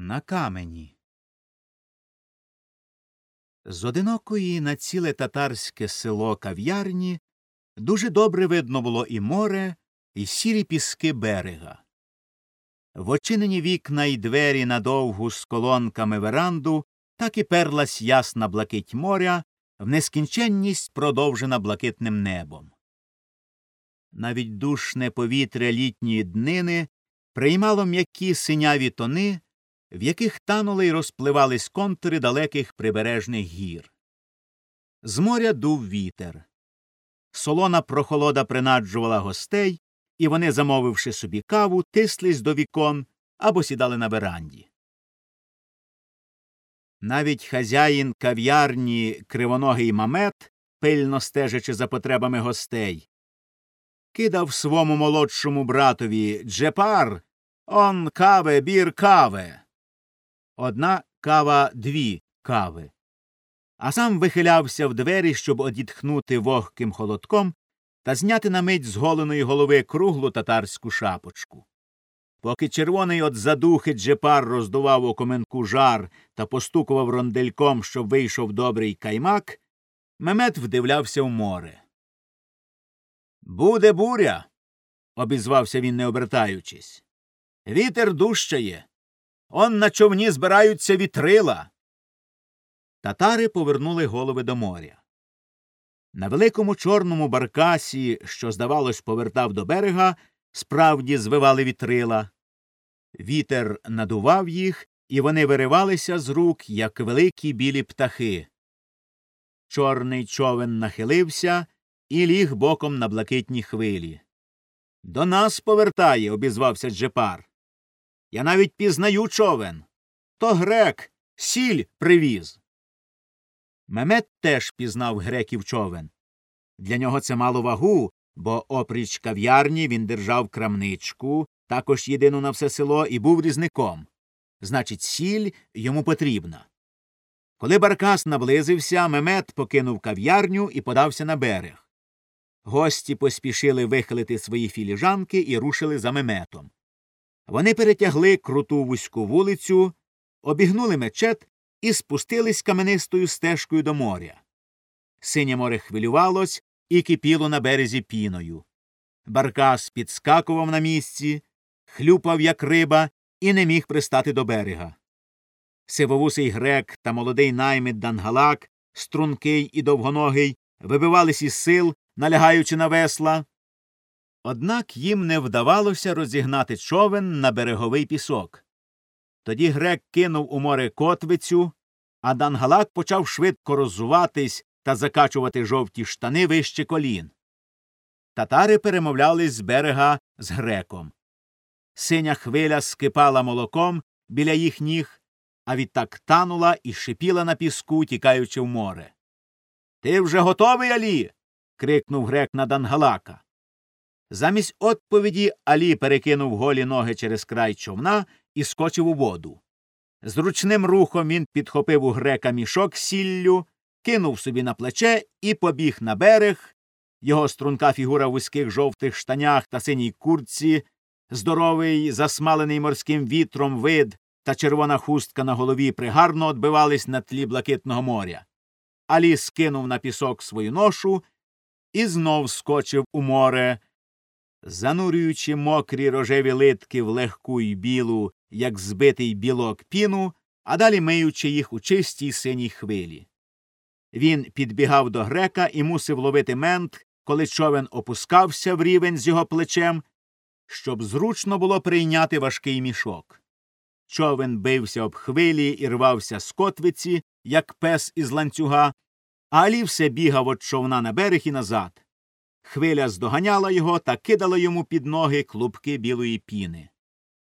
на камені. З одинокої на ціле татарське село кав'ярні дуже добре видно було і море, і сірі піски берега. В очинені вікна й двері на довгу з колонками веранду так і перлась ясна блакить моря, в нескінченність продовжена блакитним небом. Навіть душне повітря літньої днини приймало м'які синяві тони, в яких танули й розпливались контури далеких прибережних гір. З моря дув вітер. Солона прохолода принаджувала гостей, і вони, замовивши собі каву, тислись до вікон або сідали на веранді. Навіть хазяїн кав'ярні кривоногий мамет, пильно стежачи за потребами гостей, кидав свому молодшому братові Джепар он каве бір каве. Одна кава дві кави. А сам вихилявся в двері, щоб одітхнути вогким холодком та зняти на мить з голеної голови круглу татарську шапочку. Поки червоний от задухи Джепар роздував у коменку жар та постукував рондельком, щоб вийшов добрий каймак, Мемет вдивлявся в море. Буде буря. обізвався він, не обертаючись. Вітер дужчає. Он на човні збираються вітрила. Татари повернули голови до моря. На великому чорному баркасі, що, здавалось, повертав до берега, справді звивали вітрила. Вітер надував їх, і вони виривалися з рук, як великі білі птахи. Чорний човен нахилився і ліг боком на блакитні хвилі. До нас повертає, обізвався Джепар. Я навіть пізнаю човен. То грек, сіль привіз. Мемет теж пізнав греків човен. Для нього це мало вагу, бо опріч кав'ярні він держав крамничку, також єдину на все село, і був різником. Значить, сіль йому потрібна. Коли Баркас наблизився, Мемет покинув кав'ярню і подався на берег. Гості поспішили вихилити свої філіжанки і рушили за Меметом. Вони перетягли круту вузьку вулицю, обігнули мечет і спустились каменистою стежкою до моря. Синє море хвилювалось і кипіло на березі піною. Баркас підскакував на місці, хлюпав, як риба, і не міг пристати до берега. Сивовусий грек та молодий наймит Дангалак, стрункий і довгоногий, вибивались із сил, налягаючи на весла. Однак їм не вдавалося розігнати човен на береговий пісок. Тоді грек кинув у море котвицю, а Дангалак почав швидко роззуватись та закачувати жовті штани вище колін. Татари перемовлялись з берега з греком. Синя хвиля скипала молоком біля їх ніг, а відтак танула і шипіла на піску, тікаючи в море. Ти вже готовий, Алі? крикнув грек на Дангалака. Замість відповіді Алі перекинув голі ноги через край човна і скочив у воду. Зручним рухом він підхопив у грека мішок сіллю, кинув собі на плече і побіг на берег. Його струнка фігура в вузьких жовтих штанях та синій куртці, здоровий, засмалений морським вітром вид та червона хустка на голові пригарно отбивались на тлі блакитного моря. Алі скинув на пісок свою ношу і знов скочив у море, занурюючи мокрі рожеві литки в легку й білу, як збитий білок піну, а далі миючи їх у чистій синій хвилі. Він підбігав до грека і мусив ловити мент, коли човен опускався в рівень з його плечем, щоб зручно було прийняти важкий мішок. Човен бився об хвилі і рвався з котвиці, як пес із ланцюга, а Алі все бігав від човна на берег і назад. Хвиля здоганяла його та кидала йому під ноги клубки білої піни.